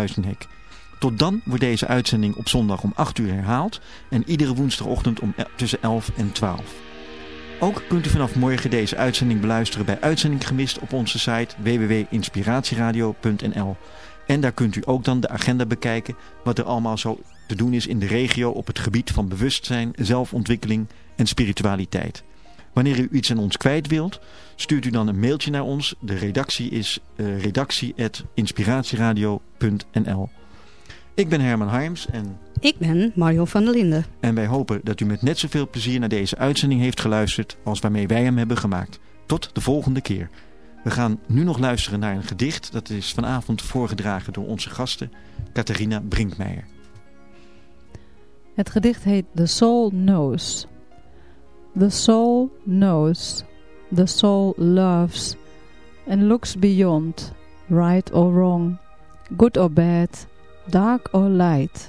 Huizenhek. Tot dan wordt deze uitzending op zondag om 8 uur herhaald en iedere woensdagochtend om tussen 11 en 12. Ook kunt u vanaf morgen deze uitzending beluisteren bij Uitzending Gemist op onze site www.inspiratieradio.nl. En daar kunt u ook dan de agenda bekijken wat er allemaal zo te doen is in de regio op het gebied van bewustzijn, zelfontwikkeling en spiritualiteit. Wanneer u iets aan ons kwijt wilt, stuurt u dan een mailtje naar ons. De redactie is uh, redactie.inspiratieradio.nl Ik ben Herman Harms en... Ik ben Mario van der Linden. En wij hopen dat u met net zoveel plezier naar deze uitzending heeft geluisterd als waarmee wij hem hebben gemaakt. Tot de volgende keer. We gaan nu nog luisteren naar een gedicht. Dat is vanavond voorgedragen door onze gasten Catharina Brinkmeijer. Het gedicht heet The Soul Knows. The soul knows, the soul loves, and looks beyond, right or wrong, good or bad, dark or light.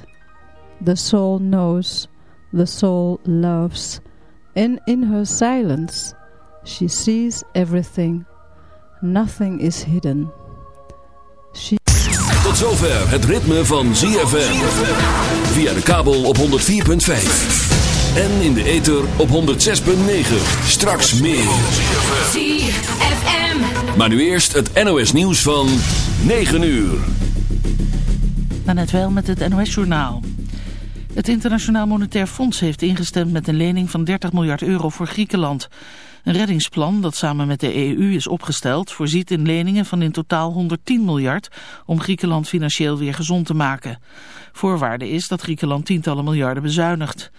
The soul knows, the soul loves, and in her silence she sees everything. Nothing is hidden. She Tot zover het ritme van ZFM. Via de kabel op 104.5. En in de ether op 106.9. Straks meer. ZFM. Maar nu eerst het NOS nieuws van 9 uur. net wel met het NOS journaal. Het Internationaal Monetair Fonds heeft ingestemd met een lening van 30 miljard euro voor Griekenland. Een reddingsplan dat samen met de EU is opgesteld voorziet in leningen van in totaal 110 miljard om Griekenland financieel weer gezond te maken. Voorwaarde is dat Griekenland tientallen miljarden bezuinigt.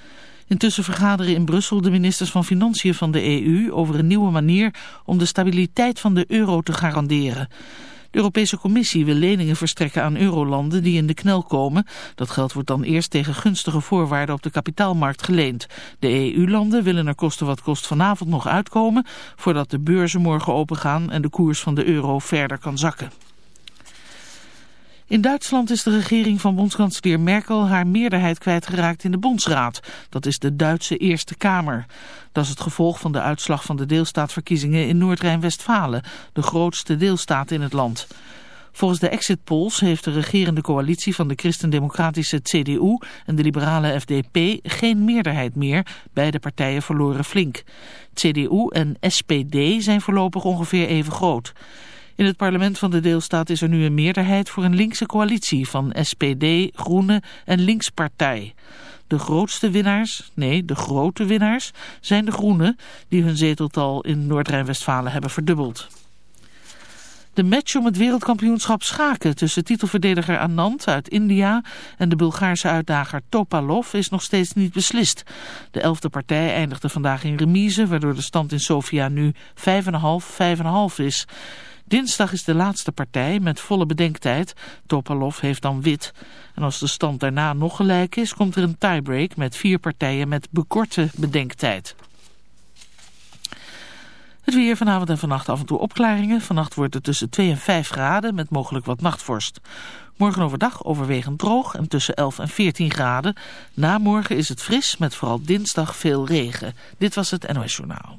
Intussen vergaderen in Brussel de ministers van Financiën van de EU over een nieuwe manier om de stabiliteit van de euro te garanderen. De Europese Commissie wil leningen verstrekken aan eurolanden die in de knel komen. Dat geld wordt dan eerst tegen gunstige voorwaarden op de kapitaalmarkt geleend. De EU-landen willen er kosten wat kost vanavond nog uitkomen... voordat de beurzen morgen opengaan en de koers van de euro verder kan zakken. In Duitsland is de regering van bondskanselier Merkel haar meerderheid kwijtgeraakt in de Bondsraad. Dat is de Duitse Eerste Kamer. Dat is het gevolg van de uitslag van de deelstaatverkiezingen in Noord-Rijn-Westfalen, de grootste deelstaat in het land. Volgens de exit polls heeft de regerende coalitie van de christendemocratische CDU en de liberale FDP geen meerderheid meer. Beide partijen verloren flink. CDU en SPD zijn voorlopig ongeveer even groot. In het parlement van de deelstaat is er nu een meerderheid voor een linkse coalitie van SPD, Groenen en Linkspartij. De grootste winnaars, nee, de grote winnaars, zijn de Groenen die hun zeteltal in Noord-Rijn-Westfalen hebben verdubbeld. De match om het wereldkampioenschap schaken tussen titelverdediger Anand uit India en de Bulgaarse uitdager Topalov is nog steeds niet beslist. De elfde partij eindigde vandaag in remise, waardoor de stand in Sofia nu 5,5-5,5 is. Dinsdag is de laatste partij met volle bedenktijd. Topalov heeft dan wit. En als de stand daarna nog gelijk is, komt er een tiebreak met vier partijen met bekorte bedenktijd. Het weer vanavond en vannacht af en toe opklaringen. Vannacht wordt het tussen 2 en 5 graden met mogelijk wat nachtvorst. Morgen overdag overwegend droog en tussen 11 en 14 graden. Na morgen is het fris met vooral dinsdag veel regen. Dit was het NOS Journaal.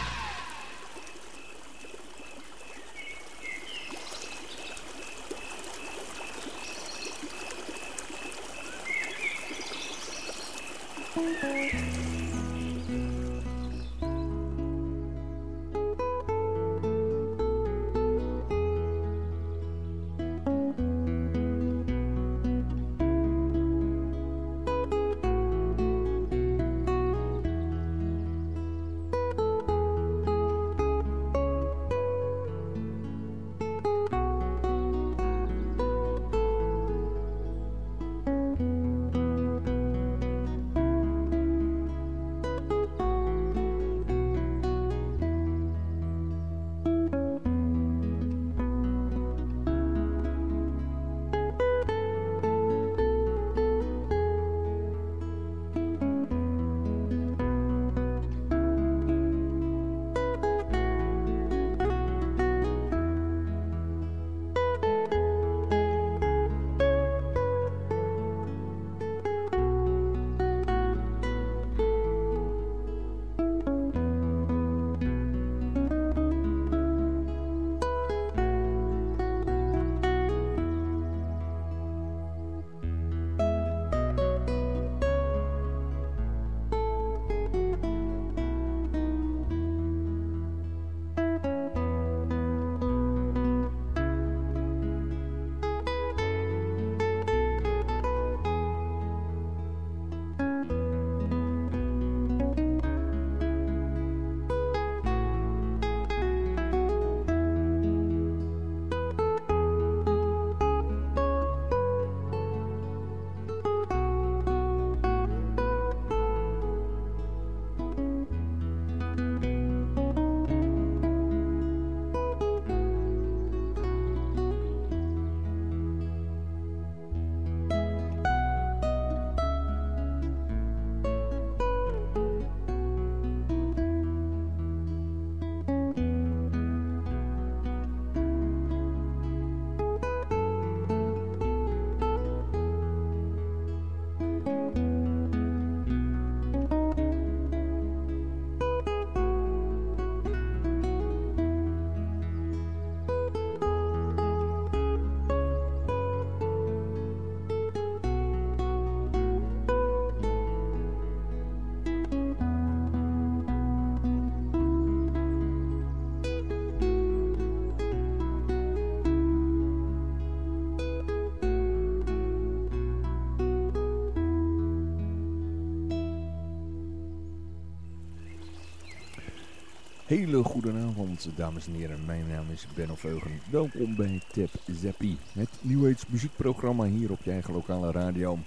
Hele goede avond, dames en heren. Mijn naam is Ben Veugen. Welkom bij Tap Zappi, het New muziekprogramma hier op je eigen lokale radio.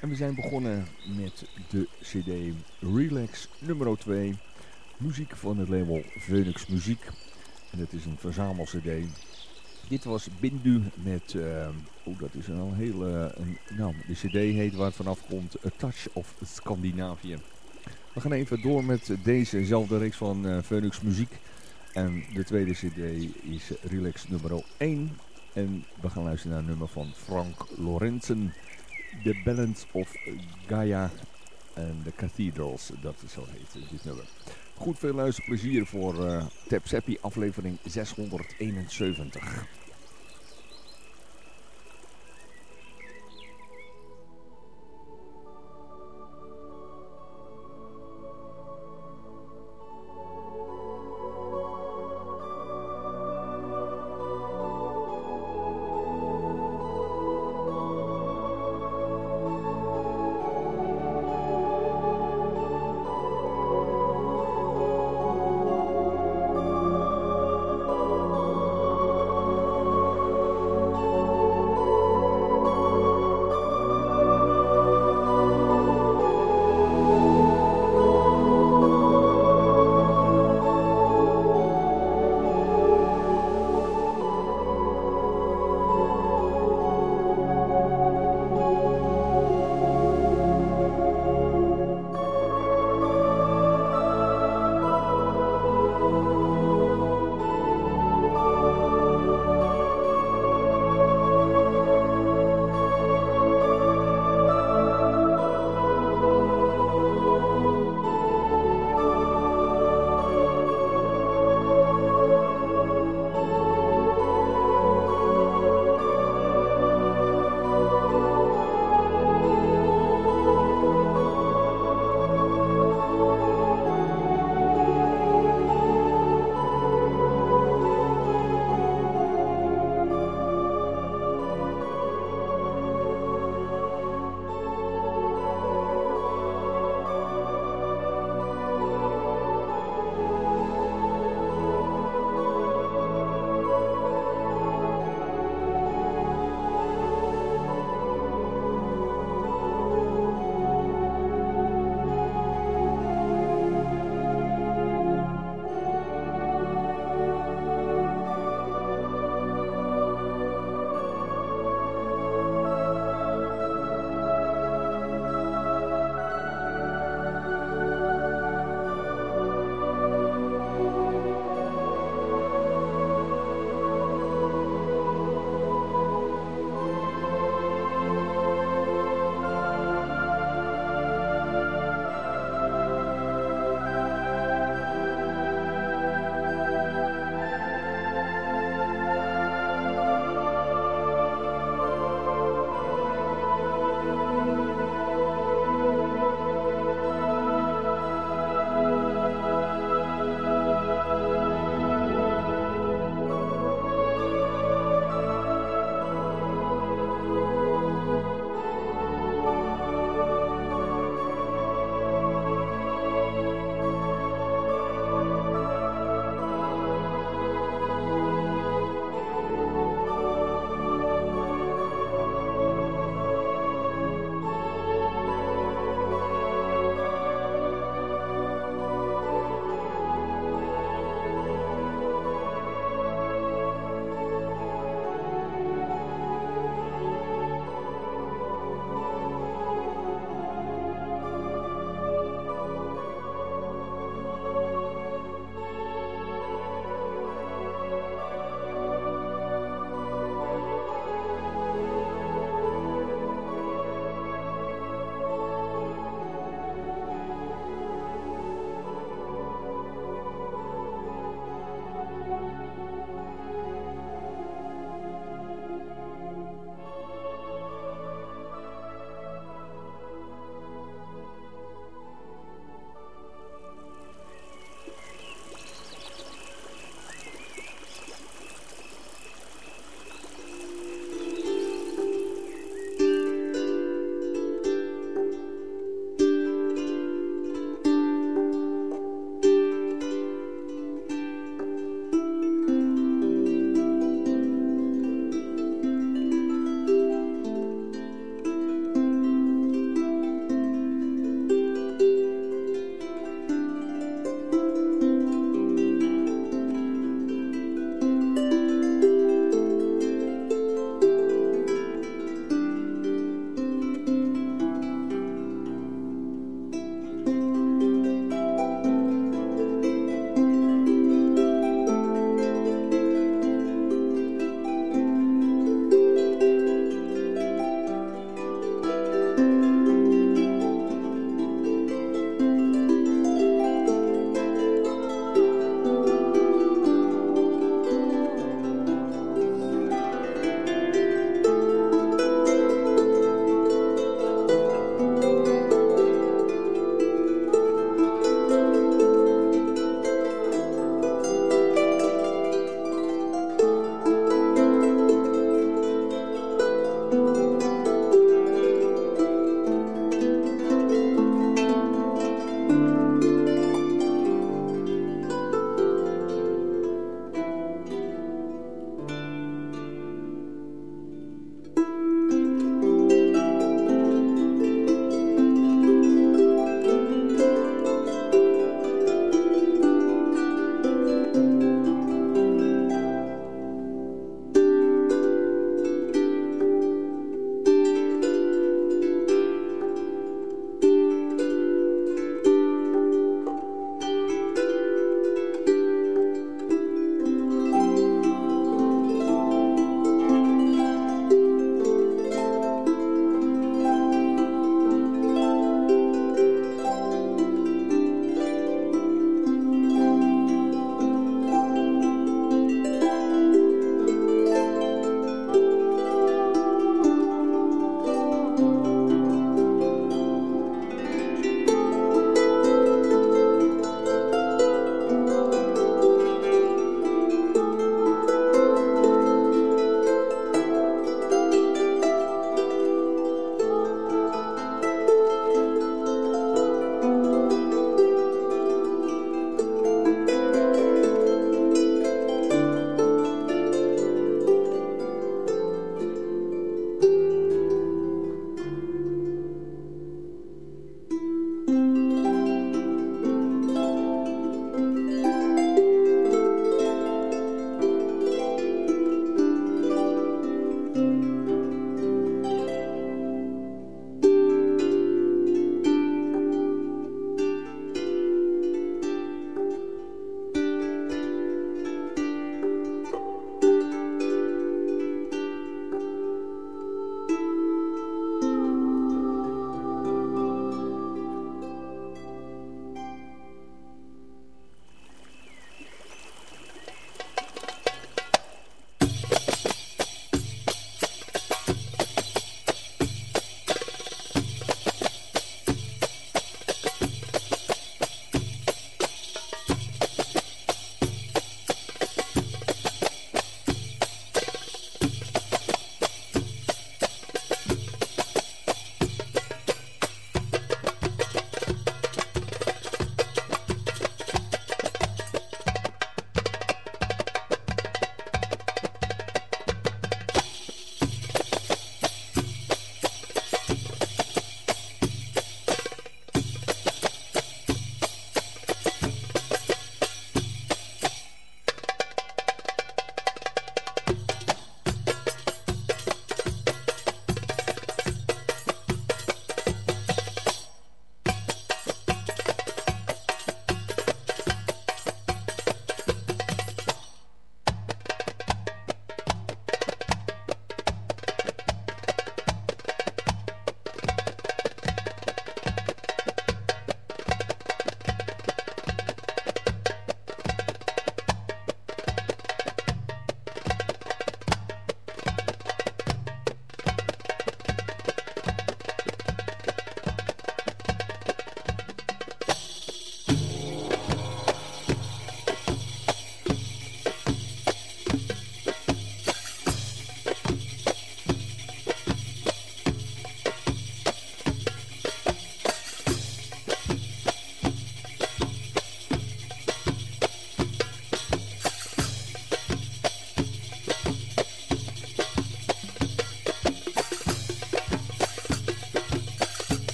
En we zijn begonnen met de cd Relax nummer 2. Muziek van het label Phoenix Muziek. En het is een verzamel cd. Dit was Bindu met, uh, oh dat is een hele, een, nou de cd heet waar het vanaf komt, A Touch of Scandinavië. We gaan even door met dezezelfde reeks van uh, Phoenix Muziek. En de tweede cd is Relax nummer 1. En we gaan luisteren naar een nummer van Frank Lorenzen. The Balance of Gaia en The Cathedrals. Dat is zo heet dit nummer. Goed veel luisterplezier voor uh, Tap aflevering 671.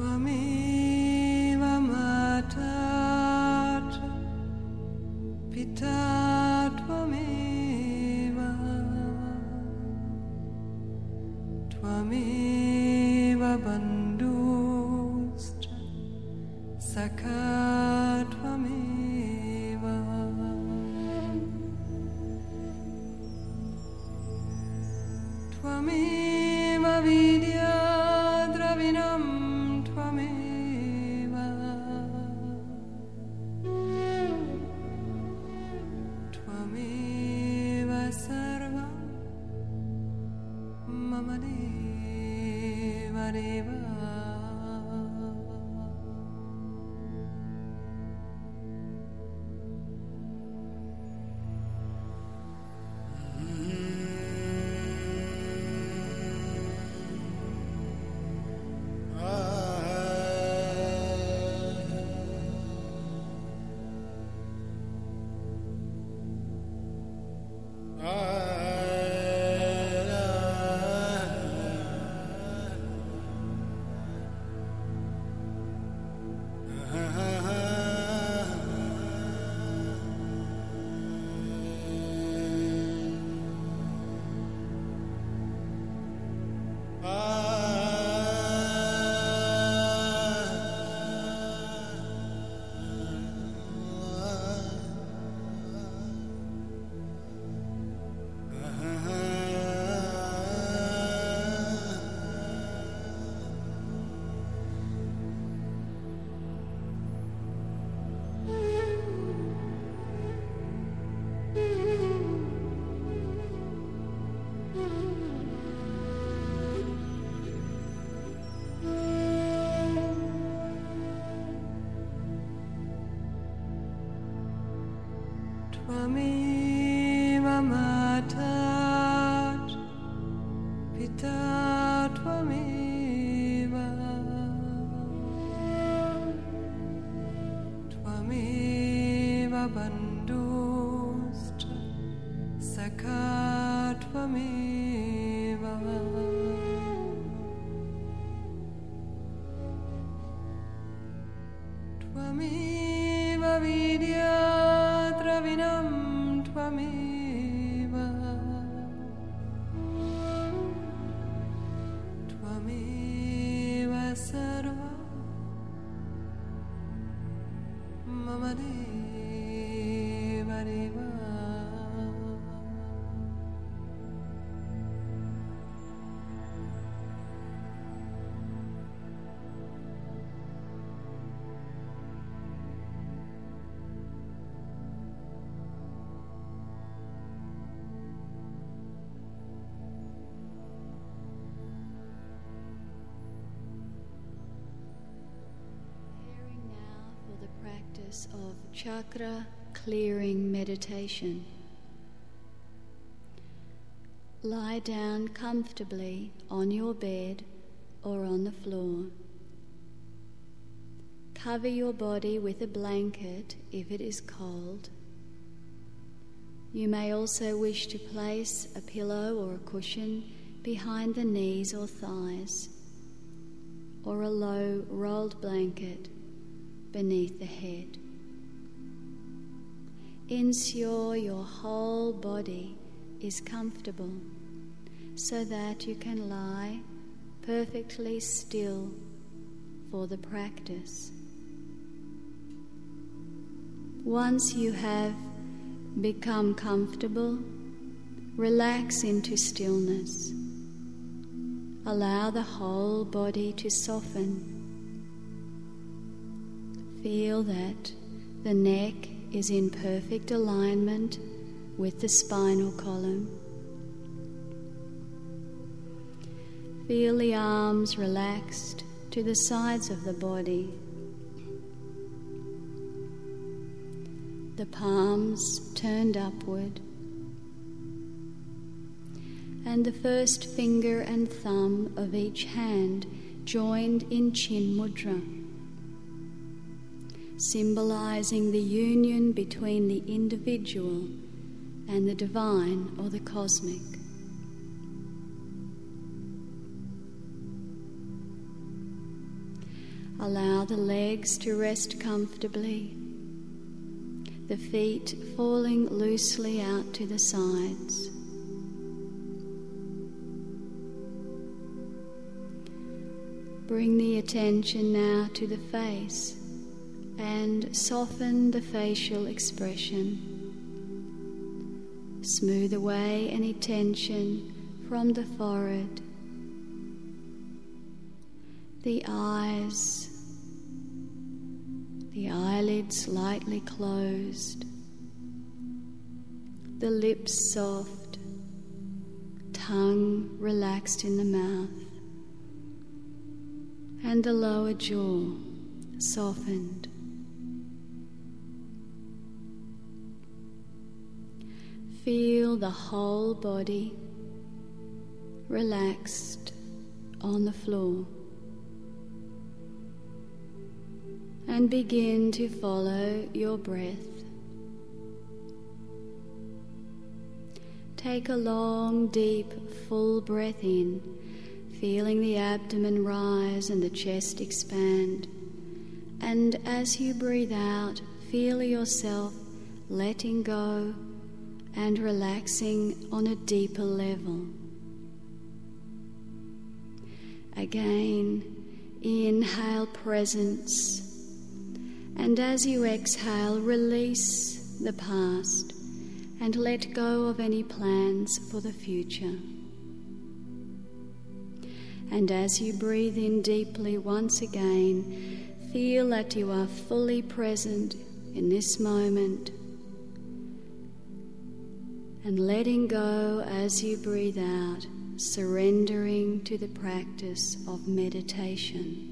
Twamiva of chakra clearing meditation. Lie down comfortably on your bed or on the floor. Cover your body with a blanket if it is cold. You may also wish to place a pillow or a cushion behind the knees or thighs or a low rolled blanket beneath the head. Ensure your whole body is comfortable so that you can lie perfectly still for the practice. Once you have become comfortable, relax into stillness. Allow the whole body to soften. Feel that the neck is in perfect alignment with the spinal column. Feel the arms relaxed to the sides of the body. The palms turned upward. And the first finger and thumb of each hand joined in Chin Mudra, symbolizing the union between the individual and the divine or the cosmic. Allow the legs to rest comfortably, the feet falling loosely out to the sides. Bring the attention now to the face and soften the facial expression. Smooth away any tension from the forehead, the eyes, the eyelids lightly closed, the lips soft, tongue relaxed in the mouth, and the lower jaw softened. Feel the whole body relaxed on the floor. And begin to follow your breath. Take a long, deep, full breath in, feeling the abdomen rise and the chest expand. And as you breathe out, feel yourself letting go and relaxing on a deeper level. Again, inhale presence, and as you exhale, release the past and let go of any plans for the future. And as you breathe in deeply once again, feel that you are fully present in this moment and letting go as you breathe out, surrendering to the practice of meditation.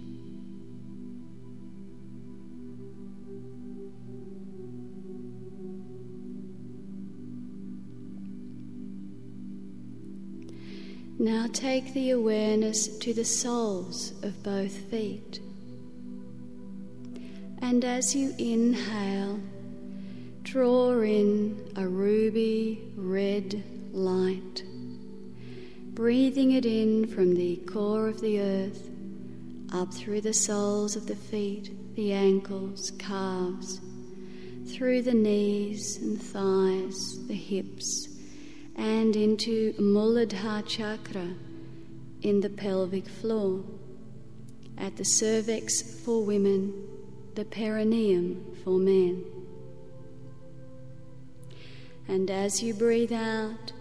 Now take the awareness to the soles of both feet. And as you inhale, draw in a ruby red light, breathing it in from the core of the earth, up through the soles of the feet, the ankles, calves, through the knees and thighs, the hips, and into Muladhara chakra in the pelvic floor, at the cervix for women, the perineum for men. And as you breathe out,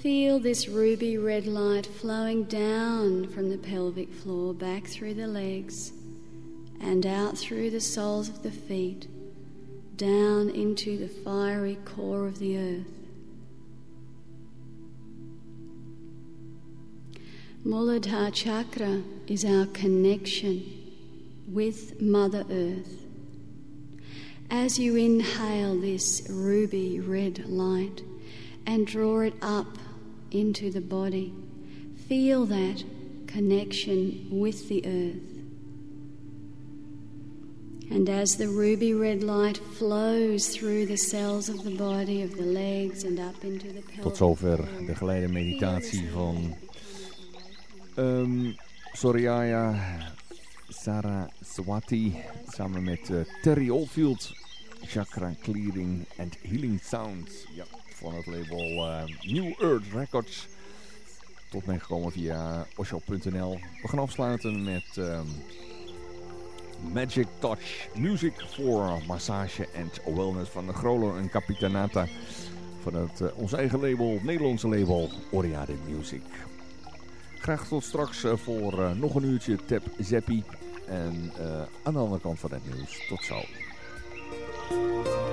feel this ruby red light flowing down from the pelvic floor back through the legs and out through the soles of the feet, down into the fiery core of the earth. Muladhara chakra is our connection with Mother Earth. As you inhale this ruby red light and draw it up into the body, feel that connection with the earth. And as the ruby red light flows through the cells of the body, of the legs and up into the pelvis. Tot zover de geleide meditatie van um, Soraya Saraswati samen met eh, Terry Oldfield. Chakra Clearing and Healing Sound. Ja, van het label eh, New Earth Records. Tot mij gekomen via osho.nl. We gaan afsluiten met ehm, Magic Touch Music voor massage en wellness van de Grolo en Capitanata. Van het, eh, ons eigen label, Nederlandse label Oriade Music. Graag tot straks eh, voor nog een uurtje Tap Zeppi. En aan de andere kant van het nieuws. Tot zo. 嗯。